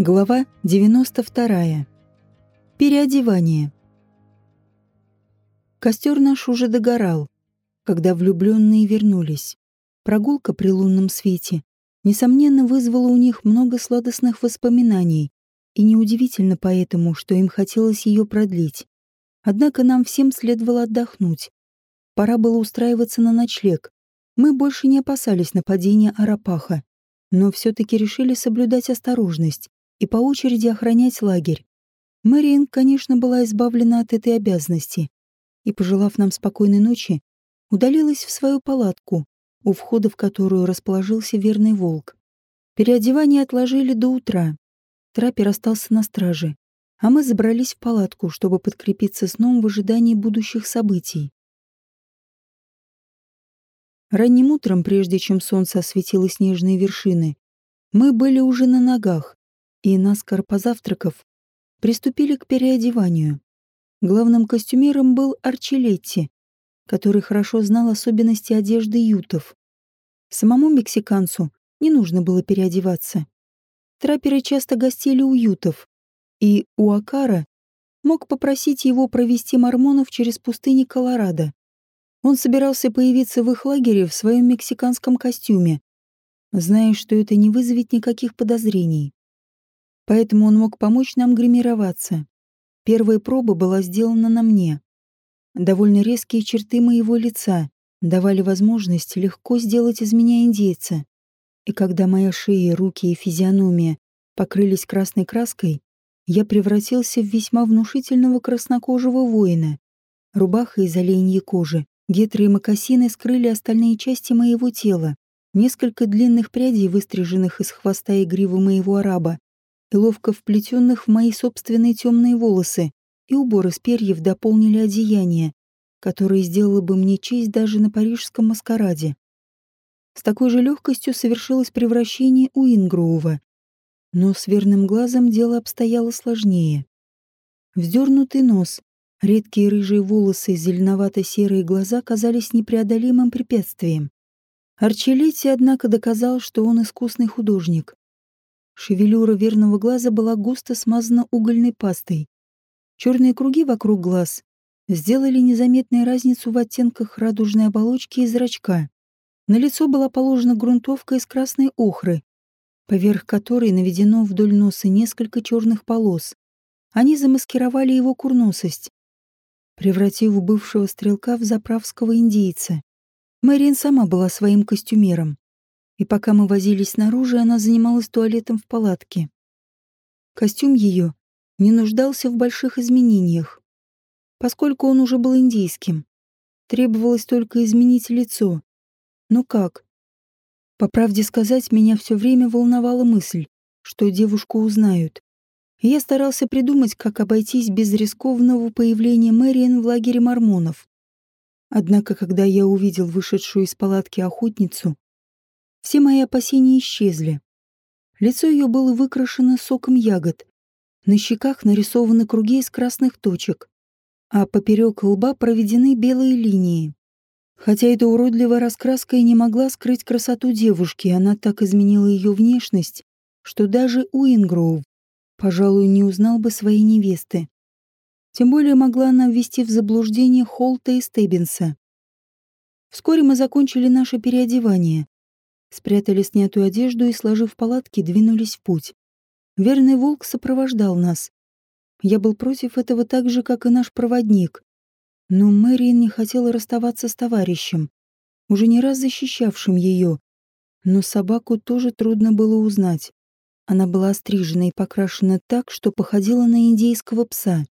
Глава 92. Переодевание. Костер наш уже догорал, когда влюбленные вернулись. Прогулка при лунном свете, несомненно, вызвала у них много сладостных воспоминаний, и неудивительно поэтому, что им хотелось ее продлить. Однако нам всем следовало отдохнуть. Пора было устраиваться на ночлег. Мы больше не опасались нападения Арапаха, но все-таки решили соблюдать осторожность и по очереди охранять лагерь. Мэриэн, конечно, была избавлена от этой обязанности и, пожелав нам спокойной ночи, удалилась в свою палатку, у входа в которую расположился верный волк. Переодевание отложили до утра. Траппер остался на страже, а мы забрались в палатку, чтобы подкрепиться сном в ожидании будущих событий. Ранним утром, прежде чем солнце осветило снежные вершины, мы были уже на ногах и, наскоро позавтракав, приступили к переодеванию. Главным костюмером был Арчилетти, который хорошо знал особенности одежды ютов. Самому мексиканцу не нужно было переодеваться. Трапперы часто гостили у ютов, и Уакара мог попросить его провести мормонов через пустыни Колорадо. Он собирался появиться в их лагере в своем мексиканском костюме, зная, что это не вызовет никаких подозрений поэтому он мог помочь нам гримироваться. Первая проба была сделана на мне. Довольно резкие черты моего лица давали возможность легко сделать из меня индейца. И когда моя шея, руки и физиономия покрылись красной краской, я превратился в весьма внушительного краснокожего воина. Рубаха из оленьей кожи, гетры и мокасины скрыли остальные части моего тела. Несколько длинных прядей, выстриженных из хвоста и гривы моего араба, ловко вплетенных в мои собственные темные волосы, и убор из перьев дополнили одеяние, которое сделало бы мне честь даже на парижском маскараде. С такой же легкостью совершилось превращение у Ингроува, но с верным глазом дело обстояло сложнее. Вздернутый нос, редкие рыжие волосы и зеленовато-серые глаза казались непреодолимым препятствием. Арчелетти, однако, доказал, что он искусный художник. Шевелюра верного глаза была густо смазана угольной пастой. Черные круги вокруг глаз сделали незаметную разницу в оттенках радужной оболочки и зрачка. На лицо была положена грунтовка из красной охры, поверх которой наведено вдоль носа несколько черных полос. Они замаскировали его курносость, превратив бывшего стрелка в заправского индейца. Мэриан сама была своим костюмером. И пока мы возились снаружи, она занималась туалетом в палатке. Костюм ее не нуждался в больших изменениях, поскольку он уже был индийским. Требовалось только изменить лицо. Ну как? По правде сказать, меня все время волновала мысль, что девушку узнают. И я старался придумать, как обойтись без рискованного появления Мэриэн в лагере мормонов. Однако, когда я увидел вышедшую из палатки охотницу, все мои опасения исчезли. Лицо ее было выкрашено соком ягод. На щеках нарисованы круги из красных точек, а поперек лба проведены белые линии. Хотя эта уродливая раскраска и не могла скрыть красоту девушки, она так изменила ее внешность, что даже Уингроув, пожалуй, не узнал бы своей невесты. Тем более могла она ввести в заблуждение Холта и Стеббинса. Вскоре мы закончили наше переодевание, спрятали снятую одежду и, сложив палатки, двинулись в путь. Верный волк сопровождал нас. Я был против этого так же, как и наш проводник. Но Мэриэн не хотела расставаться с товарищем, уже не раз защищавшим ее. Но собаку тоже трудно было узнать. Она была острижена и покрашена так, что походила на индейского пса.